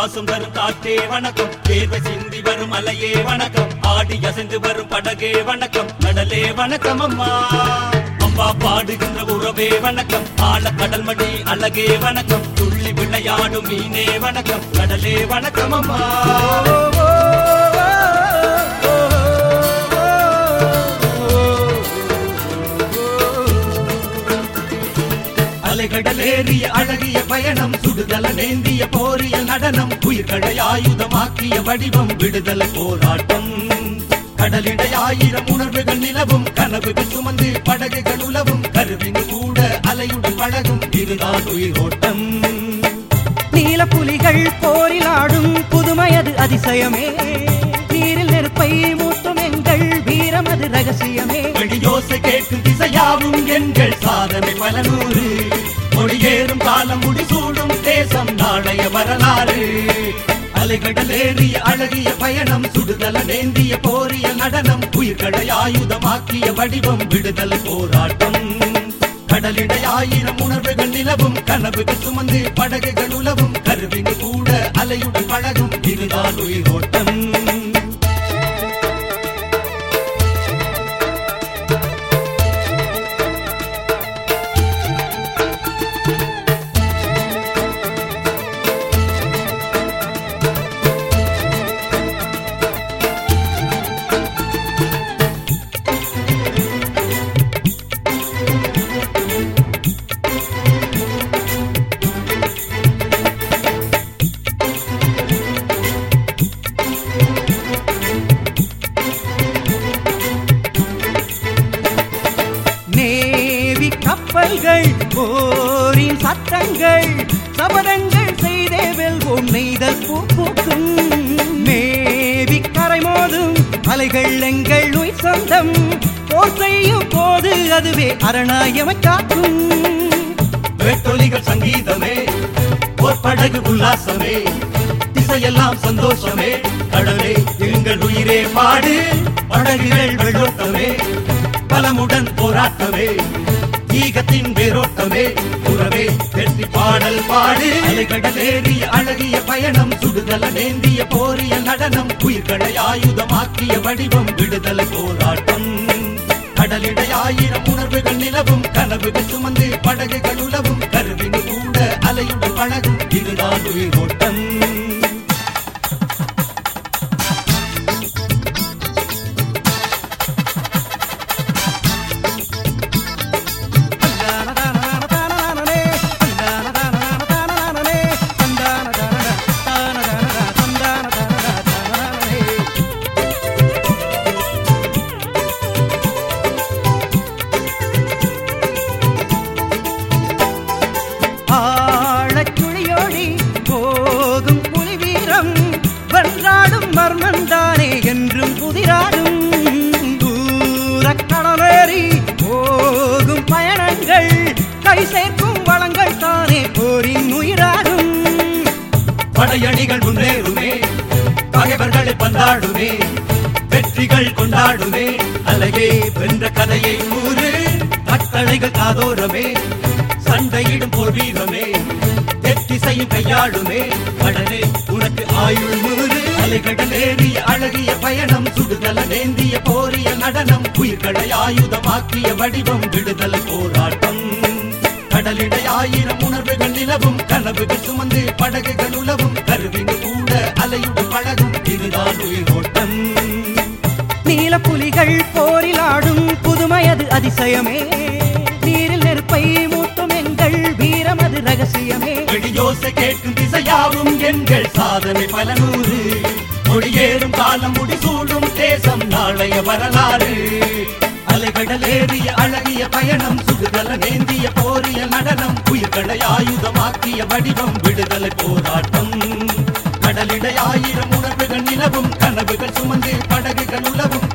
சுவாசம் தரும் காற்றே வணக்கம். தேர்வை சிந்தி வரும் அலையே வணக்கம். ஆடி அசைந்து வரும் படகே வணக்கம். கடலே வணக்கம் அம்மா. அம்மா பாடுகின்ற உறவே வணக்கம். ஆழ கடல் மடி அழகே வணக்கம். துள்ளி விளையாடும் மீனே வணக்கம். கடலே வணக்கம் அம்மா. அலைகடலேறிய அழகிய பயணம் சுடுதல நேந்திய போரிய நடனம் உயிர்களை ஆயுதமாக்கிய வடிவம் விடுதலை போராட்டம். கடலிடை ஆயிரம் உணர்வுகள் நிலவும் கனவுகள் சுமந்து படகுகள் உலவும் கருவின் கூட அலையுடன் பழகும் இதுதான் உயிரோட்டம். நீல புலிகள் போரில் ஆடும் புதுமையது அதிசயமே. நீரில் நெருப்பை மூட்டும் எங்கள் வீரம் அது ரகசியமே. வெளியோசை கேட்கும் திசையாவும் எங்கள் சாதனை பல நூறு. மொழியேறும் காலம் முடிசூடும் தேசம் நாளைய வரலாறு. அலைகடலேறிய அழகிய பயணம் சுடுதல நேந்திய போரிய நடனம் உயிர்களை ஆயுதமாக்கிய வடிவம் விடுதல் போராட்டம். கடலிட ஆயிரம் உணர்வுகள் நிலவும் கனவுகள் சுமந்து படகுகள் உலவும் கருவின் கூட அலையுடன் பழகும் இதுதான் உயிரோட்டம். கப்பல்கள் போரின் சத்தங்கள் சபதங்கள் செய்தே வெல்வோம் நெய்தல் பூக்கும் மேவி கரை மோதும் அலைகள் எங்கள் உயிர் சொந்தம். போர் செய்யும் போது அதுவே அரணாயமை காக்கும் வேட்டொலிகள் சங்கீதமே போர் படகு உல்லாசமே திசையெல்லாம் சந்தோஷமே. கடலே எங்கள் உயிரே பாடு படகுகள் வெள்ளோட்டமே பலமுடன் போராட்டமே. ஈகத்தின் வேரோட்டமே உறவே வெற்றி பாடல் பாடு. அலைகடலேறிய அழகிய பயணம் சுடுதல நேந்திய போரிய நடனம் உயிர்களை ஆயுதமாக்கிய வடிவம் விடுதலை போராட்டம். கடலிட ஆயிரம் உணர்வுகள் நிலவும் கனவுகள் சுமந்து படகுகள் உலவும் கருவின் கூட அலையுடன் பழகும் இதுதான் உயிரோட்டம் ஆழச்சுழியோடி சேர்க்கும் வளங்கள் தானே போரின் உயிராடும் படையணிகள் முன்னேறுமே பகைவர்களை பந்தாடுமே வெற்றிகள் கொண்டாடுமே அழகே வென்ற கதையை கூறு கட்டளைகள் காதோரமே சண்டையிடும் போர் வீரமே எத்திசையும் கையாளுமே கடலே உனக்கு ஆயுள் நூறு அலைகடலேறிய அழகிய பயணம் சுடுதல நேந்திய போரிய நடனம் உயிர்களை ஆயுதமாக்கிய வடிவம் விடுதலை போராட்டம். கடலிடை ஆயிரம் உணர்வுகள் நிலவும். கனவுகள் சுமந்து படகுகள் உலவும் கருவின் கூட அலையுடன் பழகும். இதுதான் உயிரோட்டம் நீல புலிகள் போரில் ஆடும் புதுமையது அதிசயமே. நீரில் நெருப்பை மூட்டும் எங்கள் வீரம் அது ரகசியமே. வெளியோசை கேட்கும் திசையாவும் எங்கள் சாதனை பல நூறு. மொழியேறும் காலம் முடிசூடும் தேசம் நாளைய வரலாறு. அலைகடலேறிய அழகிய பயணம் சுடுதல நேந்திய போரிய நடனம் உயிர்களை ஆயுதமாக்கிய வடிவம் விடுதலை போராட்டம். கடலிடை ஆயிரம் உணர்வுகள் நிலவும் கனவுகள் சுமந்து படகுகள் உலவும்